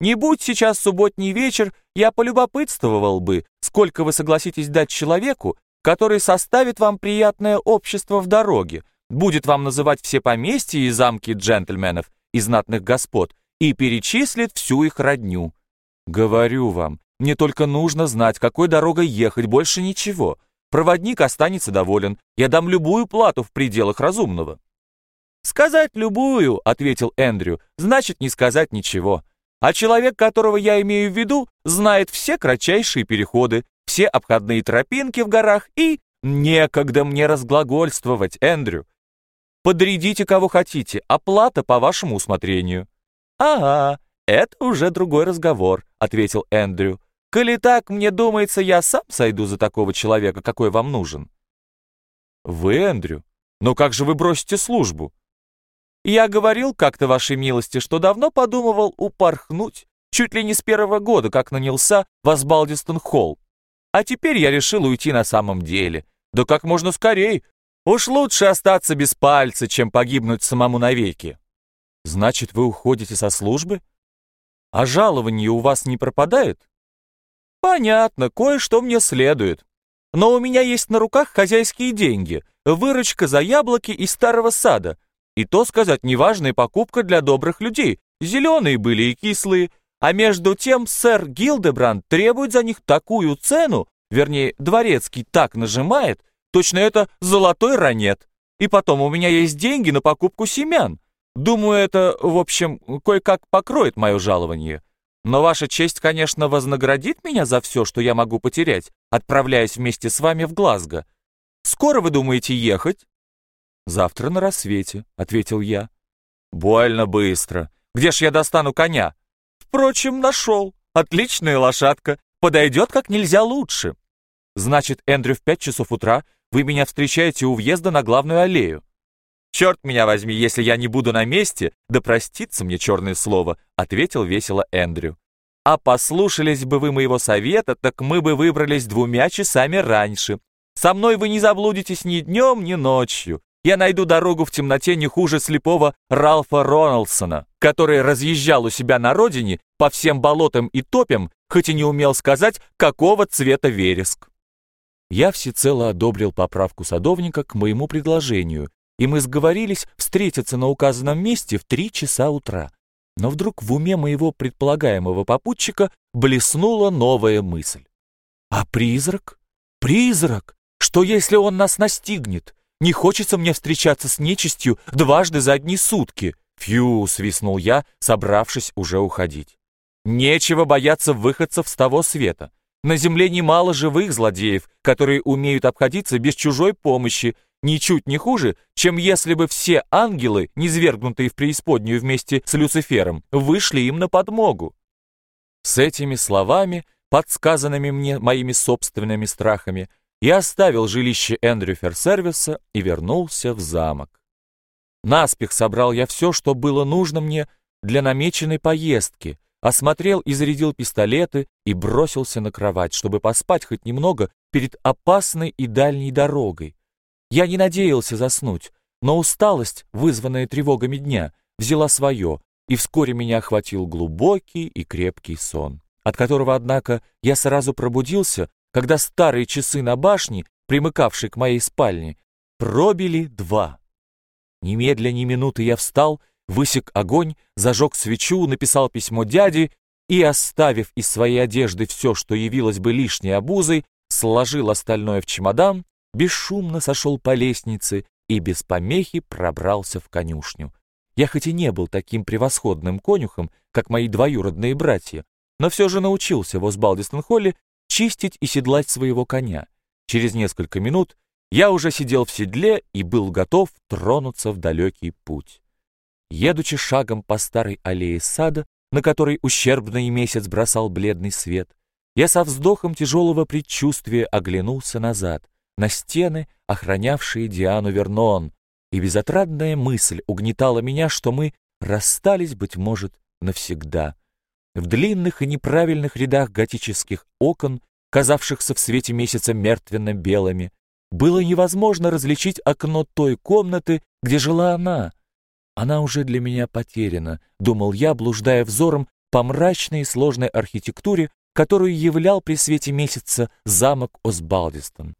Не будь сейчас субботний вечер, я полюбопытствовал бы, сколько вы согласитесь дать человеку, который составит вам приятное общество в дороге, будет вам называть все поместья и замки джентльменов и знатных господ и перечислит всю их родню. Говорю вам, мне только нужно знать, какой дорогой ехать, больше ничего. Проводник останется доволен, я дам любую плату в пределах разумного». «Сказать любую», — ответил Эндрю, — «значит не сказать ничего. А человек, которого я имею в виду, знает все кратчайшие переходы, все обходные тропинки в горах и... Некогда мне разглагольствовать, Эндрю. Подрядите кого хотите, оплата по вашему усмотрению». «Ага, это уже другой разговор», — ответил Эндрю. «Коли так, мне думается, я сам сойду за такого человека, какой вам нужен». «Вы, Эндрю? Но как же вы бросите службу?» «Я говорил как-то, вашей милости, что давно подумывал упорхнуть, чуть ли не с первого года, как нанялся в Асбалдистон-холл. А теперь я решил уйти на самом деле. Да как можно скорее. Уж лучше остаться без пальца, чем погибнуть самому навеки». «Значит, вы уходите со службы? А жалование у вас не пропадает?» «Понятно, кое-что мне следует. Но у меня есть на руках хозяйские деньги, выручка за яблоки из старого сада. И то сказать, неважная покупка для добрых людей. Зеленые были и кислые. А между тем сэр Гилдебранд требует за них такую цену, вернее, дворецкий так нажимает, точно это золотой ранет. И потом у меня есть деньги на покупку семян. Думаю, это, в общем, кое-как покроет мое жалование. Но ваша честь, конечно, вознаградит меня за все, что я могу потерять, отправляясь вместе с вами в Глазго. Скоро вы думаете ехать?» «Завтра на рассвете», — ответил я. «Больно быстро. Где ж я достану коня?» «Впрочем, нашел. Отличная лошадка. Подойдет как нельзя лучше». «Значит, Эндрю, в пять часов утра вы меня встречаете у въезда на главную аллею. «Черт меня возьми, если я не буду на месте, да простится мне черное слово», ответил весело Эндрю. «А послушались бы вы моего совета, так мы бы выбрались двумя часами раньше. Со мной вы не заблудитесь ни днем, ни ночью. Я найду дорогу в темноте не хуже слепого Ралфа Роналдсона, который разъезжал у себя на родине по всем болотам и топям, хоть и не умел сказать, какого цвета вереск». Я всецело одобрил поправку садовника к моему предложению и мы сговорились встретиться на указанном месте в три часа утра. Но вдруг в уме моего предполагаемого попутчика блеснула новая мысль. «А призрак? Призрак! Что если он нас настигнет? Не хочется мне встречаться с нечистью дважды за одни сутки!» «Фью!» — свистнул я, собравшись уже уходить. «Нечего бояться выходцев с того света. На земле немало живых злодеев, которые умеют обходиться без чужой помощи ничуть не хуже, чем если бы все ангелы, низвергнутые в преисподнюю вместе с Люцифером, вышли им на подмогу. С этими словами, подсказанными мне моими собственными страхами, я оставил жилище Эндрю Ферсервиса и вернулся в замок. Наспех собрал я все, что было нужно мне для намеченной поездки, осмотрел и зарядил пистолеты и бросился на кровать, чтобы поспать хоть немного перед опасной и дальней дорогой. Я не надеялся заснуть, но усталость, вызванная тревогами дня, взяла свое, и вскоре меня охватил глубокий и крепкий сон, от которого, однако, я сразу пробудился, когда старые часы на башне, примыкавшей к моей спальне, пробили два. Немедля ни минуты я встал, высек огонь, зажег свечу, написал письмо дяде и, оставив из своей одежды все, что явилось бы лишней обузой, сложил остальное в чемодан бесшумно сошел по лестнице и без помехи пробрался в конюшню. Я хоть и не был таким превосходным конюхом, как мои двоюродные братья, но все же научился в Осбалдистон-холле чистить и седлать своего коня. Через несколько минут я уже сидел в седле и был готов тронуться в далекий путь. Едучи шагом по старой аллее сада, на которой ущербный месяц бросал бледный свет, я со вздохом тяжелого предчувствия оглянулся назад на стены, охранявшие Диану Вернон, и безотрадная мысль угнетала меня, что мы расстались, быть может, навсегда. В длинных и неправильных рядах готических окон, казавшихся в свете месяца мертвенно-белыми, было невозможно различить окно той комнаты, где жила она. Она уже для меня потеряна, думал я, блуждая взором по мрачной и сложной архитектуре, которую являл при свете месяца замок Осбалдистон.